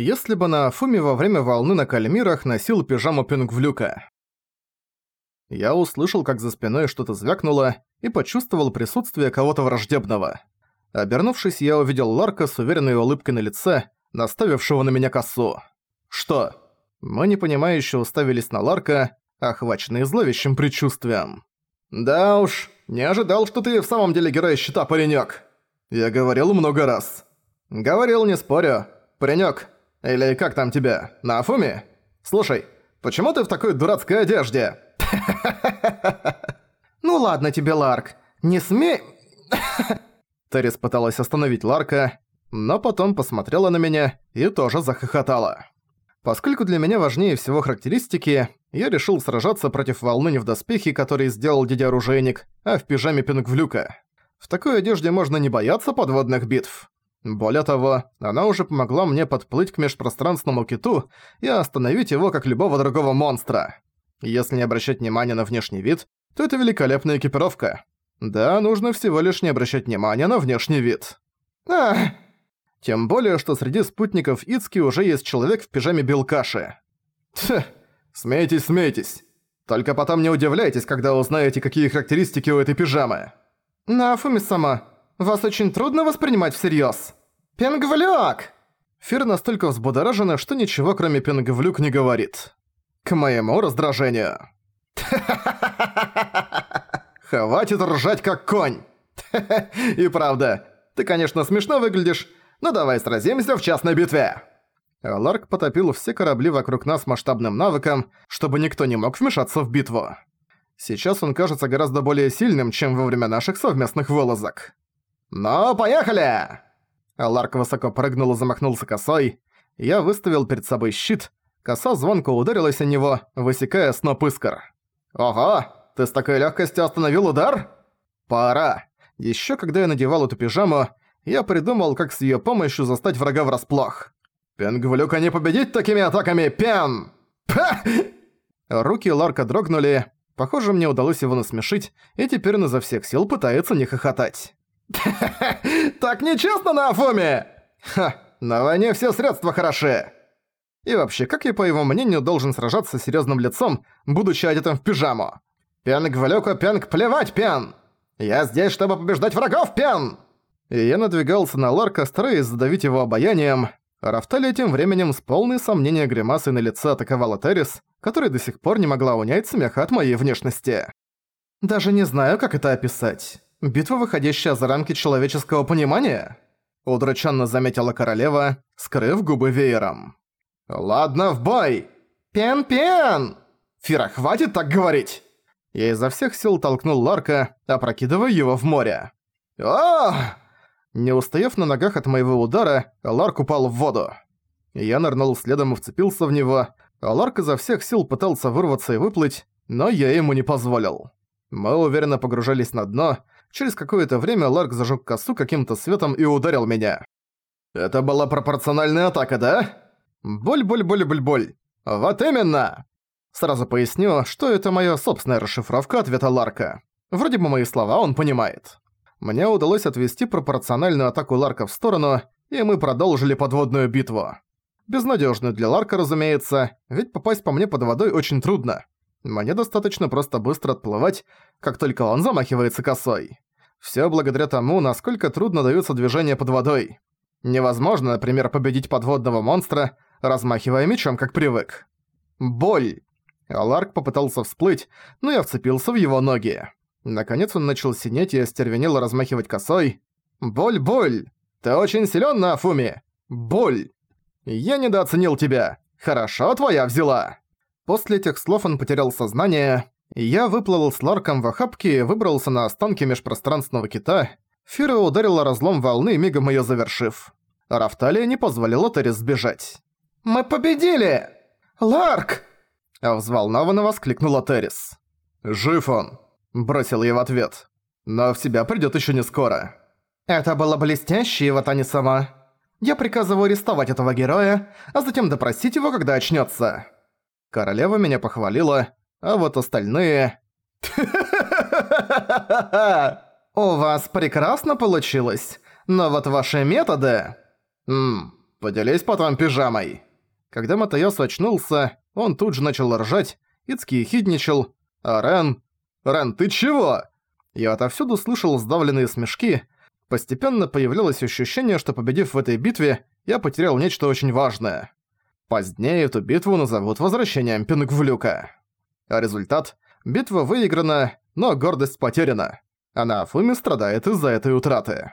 если бы на Фуме во время волны на Кальмирах носил пижаму Пингвлюка. Я услышал, как за спиной что-то звякнуло, и почувствовал присутствие кого-то враждебного. Обернувшись, я увидел Ларка с уверенной улыбкой на лице, наставившего на меня косу. «Что?» Мы непонимающе уставились на Ларка, охваченные зловещим предчувствием. «Да уж, не ожидал, что ты в самом деле герой щита, паренёк!» «Я говорил много раз». «Говорил, не спорю. Паренёк, или как там тебя, на Афуме? Слушай, почему ты в такой дурацкой одежде?» «Ну ладно тебе, Ларк, не смей...» Террис пыталась остановить Ларка, но потом посмотрела на меня и тоже захохотала. Поскольку для меня важнее всего характеристики, я решил сражаться против волны не в доспехе, который сделал дядя-оружейник, а в пижаме Пингвлюка. В такой одежде можно не бояться подводных битв. Более того, она уже помогла мне подплыть к межпространственному киту и остановить его, как любого другого монстра. Если не обращать внимания на внешний вид, то это великолепная экипировка. Да, нужно всего лишь не обращать внимания на внешний вид. Ах! Тем более, что среди спутников Ицки уже есть человек в пижаме Белкаши. Тьф, смейтесь, смейтесь. Только потом не удивляйтесь, когда узнаете, какие характеристики у этой пижамы. Нафуми сама, вас очень трудно воспринимать всерьёз. Пенгвлюк! Фир настолько взбудоражена, что ничего кроме пенгвлюк не говорит. К моему раздражению. Хватит ржать как конь. И правда, ты, конечно, смешно выглядишь, ну давай сразимся в частной битве!» Ларк потопил все корабли вокруг нас масштабным навыком, чтобы никто не мог вмешаться в битву. Сейчас он кажется гораздо более сильным, чем во время наших совместных вылазок. «Ну, поехали!» Ларк высоко прыгнул и замахнулся косой. Я выставил перед собой щит. Коса звонко ударилась о него, высекая сноп искр. «Ого! Ты с такой легкостью остановил удар?» «Пора!» Еще когда я надевал эту пижаму, я придумал, как с её помощью застать врага врасплох. «Пенгвлюка не победить такими атаками, Пен!» Ха! Руки Ларка дрогнули. Похоже, мне удалось его насмешить, и теперь он изо всех сил пытается не хохотать. «Так нечестно на Афоме!» «Ха, на войне все средства хороши!» И вообще, как я, по его мнению, должен сражаться с серьёзным лицом, будучи одетым в пижаму? «Пенг в пенг плевать, Пен! Я здесь, чтобы побеждать врагов, Пен!» и я надвигался на Ларка, стараясь задавить его обаянием. Рафталия тем временем с полной сомнения гримасой на лице атаковала Террис, которая до сих пор не могла унять смеха от моей внешности. «Даже не знаю, как это описать. Битва, выходящая за рамки человеческого понимания?» Удрученно заметила королева, скрыв губы веером. «Ладно, в бой! Пен-пен! Фира, хватит так говорить!» Я изо всех сил толкнул Ларка, опрокидывая его в море. «Ох!» Не устояв на ногах от моего удара, Ларк упал в воду. Я нырнул следом и вцепился в него, а Ларк изо всех сил пытался вырваться и выплыть, но я ему не позволил. Мы уверенно погружались на дно, через какое-то время Ларк зажег косу каким-то светом и ударил меня. «Это была пропорциональная атака, да?» «Боль-боль-боль-боль-боль. Вот именно!» Сразу поясню, что это моя собственная расшифровка ответа Ларка. Вроде бы мои слова он понимает мне удалось отвести пропорциональную атаку Ларка в сторону, и мы продолжили подводную битву. Безнадежную для Ларка, разумеется, ведь попасть по мне под водой очень трудно. Мне достаточно просто быстро отплывать, как только он замахивается косой. Все благодаря тому, насколько трудно даются движения под водой. Невозможно, например, победить подводного монстра, размахивая мечом, как привык. Боль. Ларк попытался всплыть, но я вцепился в его ноги. Наконец он начал синеть и остервенело размахивать косой. «Боль, боль! Ты очень силён на Афуме! Боль! Я недооценил тебя! Хорошо твоя взяла!» После этих слов он потерял сознание, я выплыл с Ларком в охапке и выбрался на останки межпространственного кита. Фира ударила разлом волны, мигом её завершив. Рафталия не позволила Террис сбежать. «Мы победили! Ларк!» Взволнованно воскликнула Террис. «Жив он!» Бросил я в ответ. Но в себя придёт ещё не скоро. Это было блестяще, Иватани сама. Я приказываю арестовать этого героя, а затем допросить его, когда очнётся. Королева меня похвалила, а вот остальные... У вас прекрасно получилось, но вот ваши методы... Ммм, Поделись потом пижамой. Когда Матайос очнулся, он тут же начал ржать, Ицки хидничал, а Рен... «Рен, ты чего?» Я отовсюду слышал сдавленные смешки. Постепенно появлялось ощущение, что победив в этой битве, я потерял нечто очень важное. Позднее эту битву назовут возвращением Пингвлюка. А результат – битва выиграна, но гордость потеряна. А Нафуми страдает из-за этой утраты.